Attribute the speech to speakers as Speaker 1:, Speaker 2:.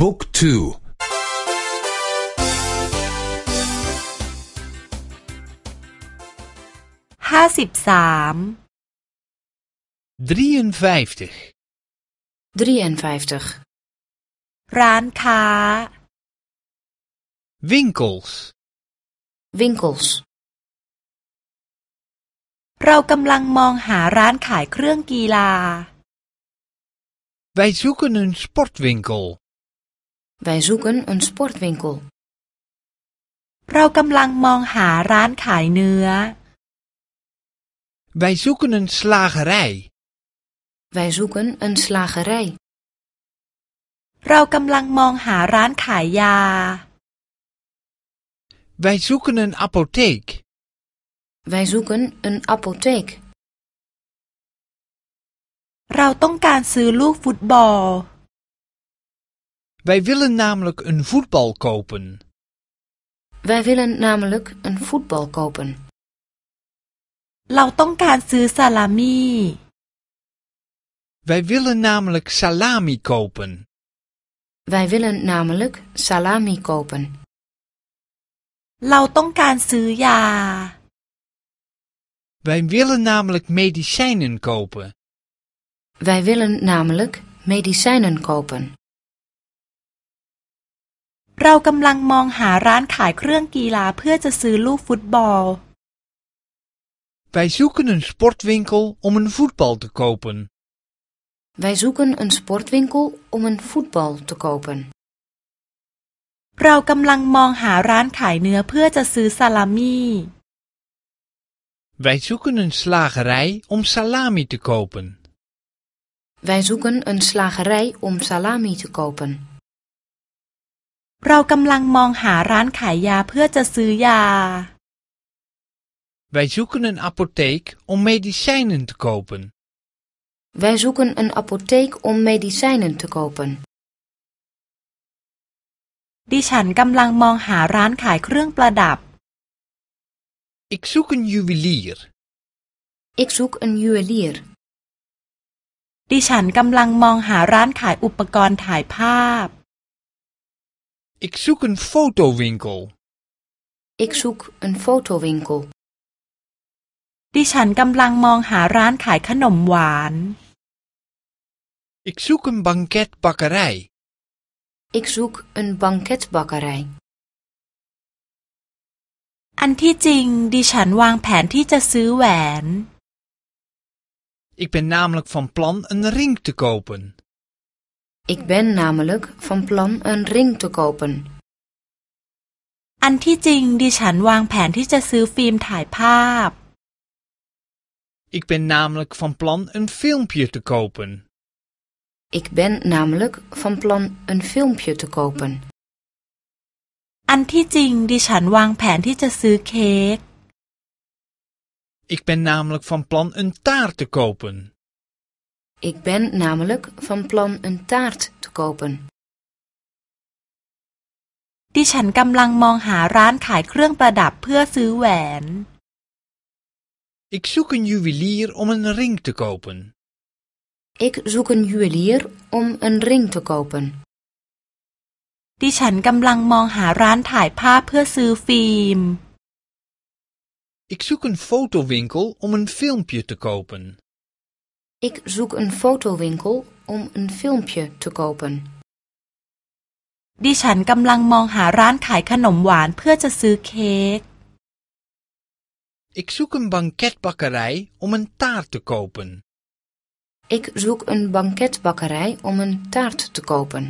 Speaker 1: บุ๊กทู
Speaker 2: ห้าสิบสาม
Speaker 3: 53.
Speaker 4: 53.
Speaker 2: ร้านค้า
Speaker 3: Winkels.
Speaker 4: Winkels.
Speaker 2: เรากำลังมองหาร้านขายเครื่องกีฬา
Speaker 3: Wij zoeken een sportwinkel.
Speaker 4: Wij zoeken een sportwinkel.
Speaker 2: เรากำลังมองหาร้านขายเนื้อ
Speaker 3: Wij zoeken een slagerij.
Speaker 4: Wij zoeken een slagerij.
Speaker 2: เรากำลังมองหาร้านขายยา
Speaker 3: Wij zoeken een apotheek.
Speaker 4: Wij zoeken een apotheek.
Speaker 2: เราต้องการซื้อลูกฟุตบอล
Speaker 3: Wij willen namelijk een voetbal kopen.
Speaker 4: Wij willen namelijk een voetbal kopen.
Speaker 2: เราต้องการซื้อซาลามี่
Speaker 3: Wij willen namelijk salami kopen.
Speaker 4: Wij willen namelijk salami kopen.
Speaker 2: เราต้องการซื้อยา
Speaker 3: Wij willen namelijk medicijnen kopen.
Speaker 4: Wij willen namelijk medicijnen kopen.
Speaker 2: เรากำลังมองหาร้านขายเครื่องกีฬาเพื่อจะซื้อลูกฟุตบอล
Speaker 3: Wij zoeken een sportwinkel om een voetbal te kopen.
Speaker 4: Wij zoeken een sportwinkel om een voetbal te kopen.
Speaker 2: เรากำลังมองหาร้านขายเนื้อเพื่อจะซื้อซาลามี่
Speaker 3: Wij zoeken een slagerij om salami te kopen.
Speaker 4: Wij zoeken een slagerij om salami te kopen.
Speaker 2: เรากำลังมองหาร้านขายยาเพื่อจะซื้อยา
Speaker 3: Wij zoeken een apotheek om medicijnen te kopen.
Speaker 4: Wij zoeken een apotheek om medicijnen te kopen.
Speaker 2: ดิฉันกำลังมองหาร้านขายเครื่องประดับ
Speaker 3: Ik zoek een juwelier.
Speaker 4: Ik zoek een juwelier.
Speaker 2: ดิฉันกำลังมองหาร้านขายอุปกรณ์ถ่ายภาพ
Speaker 3: Ik zoek een fotowinkel.
Speaker 4: Ik zoek een fotowinkel.
Speaker 2: ดิฉันกำลังมองหาร้านขายขนมหวาน
Speaker 3: Ik zoek een banketbakkerij.
Speaker 4: Ik zoek een banketbakkerij.
Speaker 2: อันที่จริง ดิฉันวางแผนที่จะซื้อแหวน
Speaker 3: Ik ben namelijk van plan een ring te kopen.
Speaker 4: Ik ben namelijk van plan een ring te kopen.
Speaker 2: อันที่จริง ดิฉันวางแผนที่จะซื้อฟิล์มถ่ายภาพ
Speaker 3: Ik ben namelijk van plan een filmpje te kopen.
Speaker 4: Ik ben namelijk van plan een filmpje te kopen.
Speaker 2: อันที่จริง ดิฉันวางแผนที่จะซื้อเค้ก
Speaker 3: Ik ben namelijk van plan een taart te kopen.
Speaker 4: Ik ben namelijk van plan een taart te kopen.
Speaker 2: ดิฉันกำลังมองหาร้านขายเครื่องประดับเพื่อซื้อแหวน
Speaker 3: Ik zoek een juwelier om een ring te kopen.
Speaker 4: Ik zoek een juwelier om een ring te kopen.
Speaker 2: ดิฉันกำลังมองหาร้านถ่ายภาพเพื่อซื้อฟิล์ม
Speaker 3: Ik zoek een fotowinkel om een filmpje te kopen.
Speaker 4: Ik zoek een fotowinkel om een filmpje te kopen.
Speaker 2: ดิฉันกำลังมองหาร้านขายขนมหวานเพื่อจะซื้อเค้ก
Speaker 3: Ik zoek een banketbakkerij om een taart te kopen.
Speaker 4: Ik zoek een banketbakkerij om een taart te kopen.